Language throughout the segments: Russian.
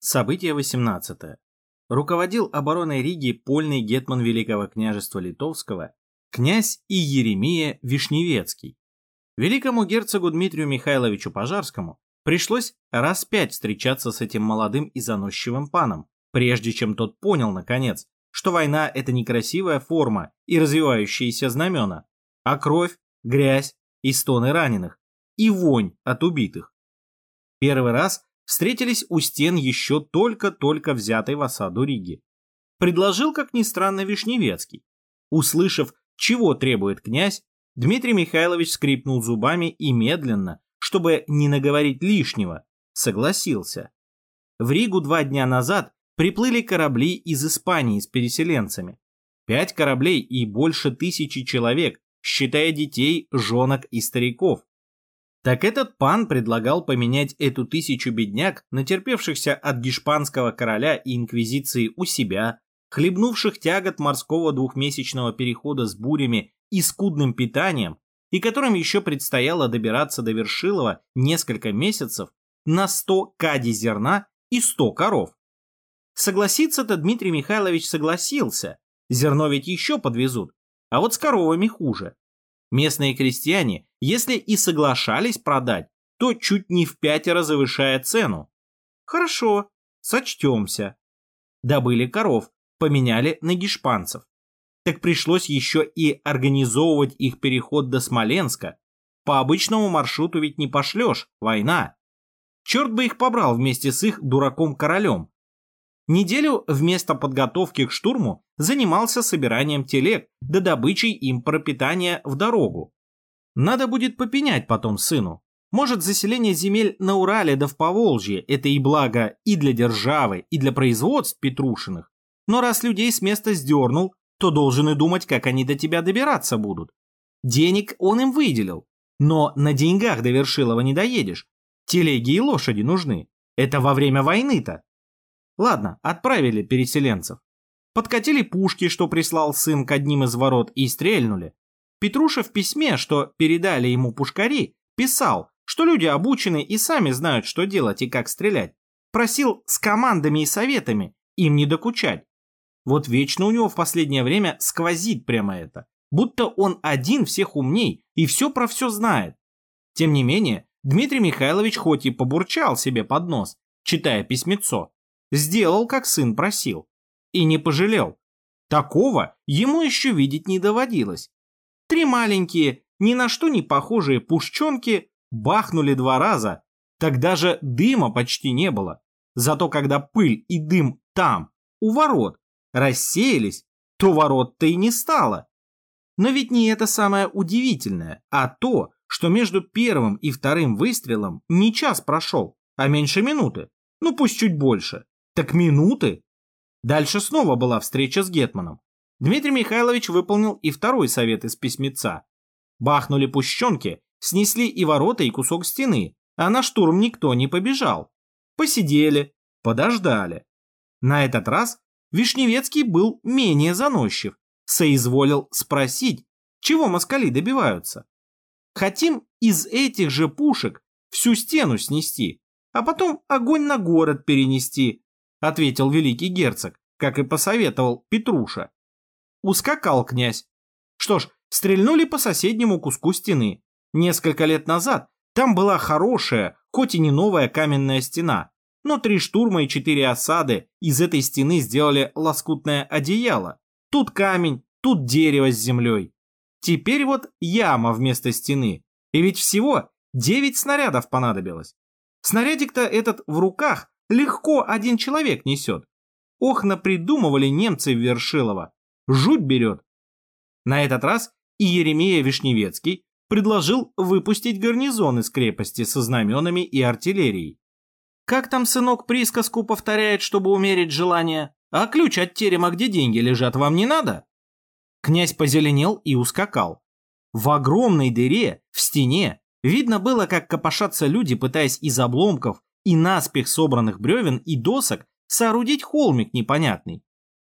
Событие 18. Руководил обороной Риги польный гетман Великого княжества Литовского, князь Иеремия Вишневецкий. Великому герцогу Дмитрию Михайловичу Пожарскому пришлось раз пять встречаться с этим молодым и заносчивым паном, прежде чем тот понял, наконец, что война – это не красивая форма и развивающиеся знамена, а кровь, грязь и стоны раненых, и вонь от убитых. Первый раз встретились у стен еще только-только взятой в осаду Риги. Предложил, как ни странно, Вишневецкий. Услышав, чего требует князь, Дмитрий Михайлович скрипнул зубами и медленно, чтобы не наговорить лишнего, согласился. В Ригу два дня назад приплыли корабли из Испании с переселенцами. Пять кораблей и больше тысячи человек, считая детей, женок и стариков. Так этот пан предлагал поменять эту тысячу бедняк, натерпевшихся от гешпанского короля и инквизиции у себя, хлебнувших тягот морского двухмесячного перехода с бурями и скудным питанием, и которым еще предстояло добираться до Вершилова несколько месяцев, на 100 кади зерна и 100 коров. Согласиться-то Дмитрий Михайлович согласился, зерно ведь еще подвезут, а вот с коровами хуже. Местные крестьяне, если и соглашались продать, то чуть не в пятеро завышая цену. Хорошо, сочтемся. Добыли коров, поменяли на гешпанцев. Так пришлось еще и организовывать их переход до Смоленска. По обычному маршруту ведь не пошлешь, война. Черт бы их побрал вместе с их дураком-королем. Неделю вместо подготовки к штурму занимался собиранием телег да добычей им пропитания в дорогу. Надо будет попенять потом сыну. Может, заселение земель на Урале да в Поволжье – это и благо и для державы, и для производств Петрушиных. Но раз людей с места сдернул, то должен и думать, как они до тебя добираться будут. Денег он им выделил, но на деньгах до Вершилова не доедешь. Телеги и лошади нужны. Это во время войны-то. Ладно, отправили переселенцев. Подкатили пушки, что прислал сын к одним из ворот, и стрельнули. Петруша в письме, что передали ему пушкари, писал, что люди обучены и сами знают, что делать и как стрелять. Просил с командами и советами им не докучать. Вот вечно у него в последнее время сквозит прямо это. Будто он один всех умней и все про все знает. Тем не менее, Дмитрий Михайлович хоть и побурчал себе под нос, читая письмецо, Сделал, как сын просил. И не пожалел. Такого ему еще видеть не доводилось. Три маленькие, ни на что не похожие пушченки бахнули два раза. Тогда же дыма почти не было. Зато когда пыль и дым там, у ворот, рассеялись, то ворот-то и не стало. Но ведь не это самое удивительное, а то, что между первым и вторым выстрелом не час прошел, а меньше минуты. Ну пусть чуть больше. Так минуты? Дальше снова была встреча с Гетманом. Дмитрий Михайлович выполнил и второй совет из письмеца. Бахнули пущенки, снесли и ворота, и кусок стены, а на штурм никто не побежал. Посидели, подождали. На этот раз Вишневецкий был менее заносчив, соизволил спросить, чего москали добиваются. Хотим из этих же пушек всю стену снести, а потом огонь на город перенести, — ответил великий герцог, как и посоветовал Петруша. Ускакал князь. Что ж, стрельнули по соседнему куску стены. Несколько лет назад там была хорошая, хоть и не новая каменная стена, но три штурма и четыре осады из этой стены сделали лоскутное одеяло. Тут камень, тут дерево с землей. Теперь вот яма вместо стены. И ведь всего девять снарядов понадобилось. Снарядик-то этот в руках Легко один человек несет. Ох, напридумывали немцы в Вершилово. Жуть берет. На этот раз и Еремея Вишневецкий предложил выпустить гарнизон из крепости со знаменами и артиллерией. Как там сынок присказку повторяет, чтобы умерить желание? А ключ от терема, где деньги лежат, вам не надо? Князь позеленел и ускакал. В огромной дыре, в стене, видно было, как копошатся люди, пытаясь из обломков и наспех собранных бревен и досок соорудить холмик непонятный.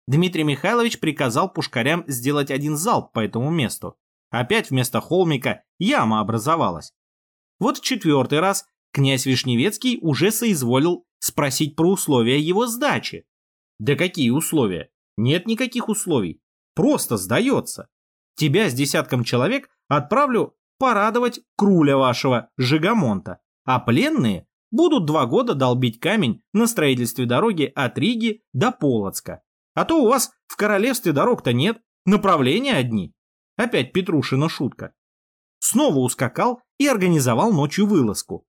Дмитрий Михайлович приказал пушкарям сделать один залп по этому месту. Опять вместо холмика яма образовалась. Вот четвертый раз князь Вишневецкий уже соизволил спросить про условия его сдачи. Да какие условия? Нет никаких условий. Просто сдается. Тебя с десятком человек отправлю порадовать круля вашего, Жигамонта, а пленные будут два года долбить камень на строительстве дороги от Риги до Полоцка. А то у вас в королевстве дорог-то нет, направления одни. Опять Петрушина шутка. Снова ускакал и организовал ночью вылазку.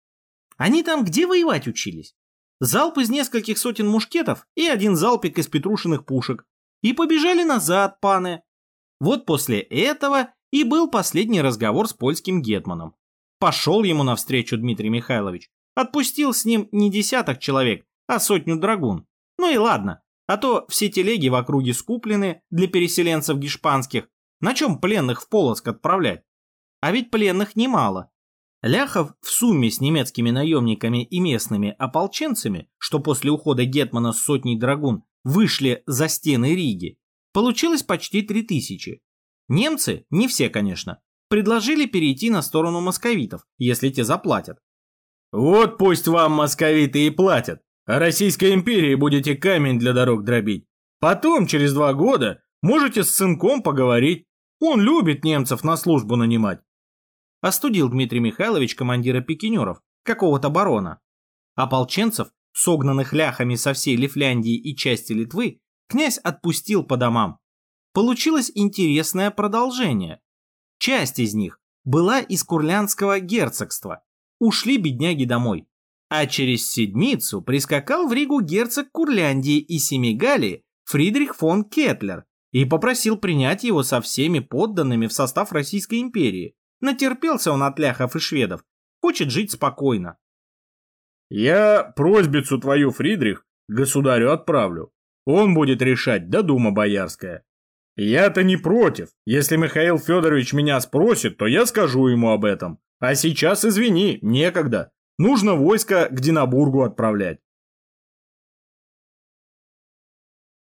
Они там где воевать учились? Залп из нескольких сотен мушкетов и один залпик из петрушиных пушек. И побежали назад, паны. Вот после этого и был последний разговор с польским гетманом. Пошел ему навстречу Дмитрий Михайлович. Отпустил с ним не десяток человек, а сотню драгун. Ну и ладно, а то все телеги в округе скуплены для переселенцев гешпанских. На чем пленных в Полоцк отправлять? А ведь пленных немало. Ляхов в сумме с немецкими наемниками и местными ополченцами, что после ухода Гетмана с сотней драгун вышли за стены Риги, получилось почти три тысячи. Немцы, не все, конечно, предложили перейти на сторону московитов, если те заплатят. Вот пусть вам московиты и платят, а Российской империи будете камень для дорог дробить. Потом, через два года, можете с сынком поговорить. Он любит немцев на службу нанимать. Остудил Дмитрий Михайлович командира пикинеров, какого-то барона. Ополченцев, согнанных ляхами со всей Лифляндии и части Литвы, князь отпустил по домам. Получилось интересное продолжение. Часть из них была из Курлянского герцогства. Ушли бедняги домой. А через седмицу прискакал в Ригу герцог Курляндии и Семигалии Фридрих фон Кетлер и попросил принять его со всеми подданными в состав Российской империи. Натерпелся он от ляхов и шведов, хочет жить спокойно. Я просьбицу твою, Фридрих, государю отправлю. Он будет решать, да дума боярская. Я-то не против. Если Михаил Федорович меня спросит, то я скажу ему об этом. А сейчас, извини, некогда. Нужно войско к Динабургу отправлять.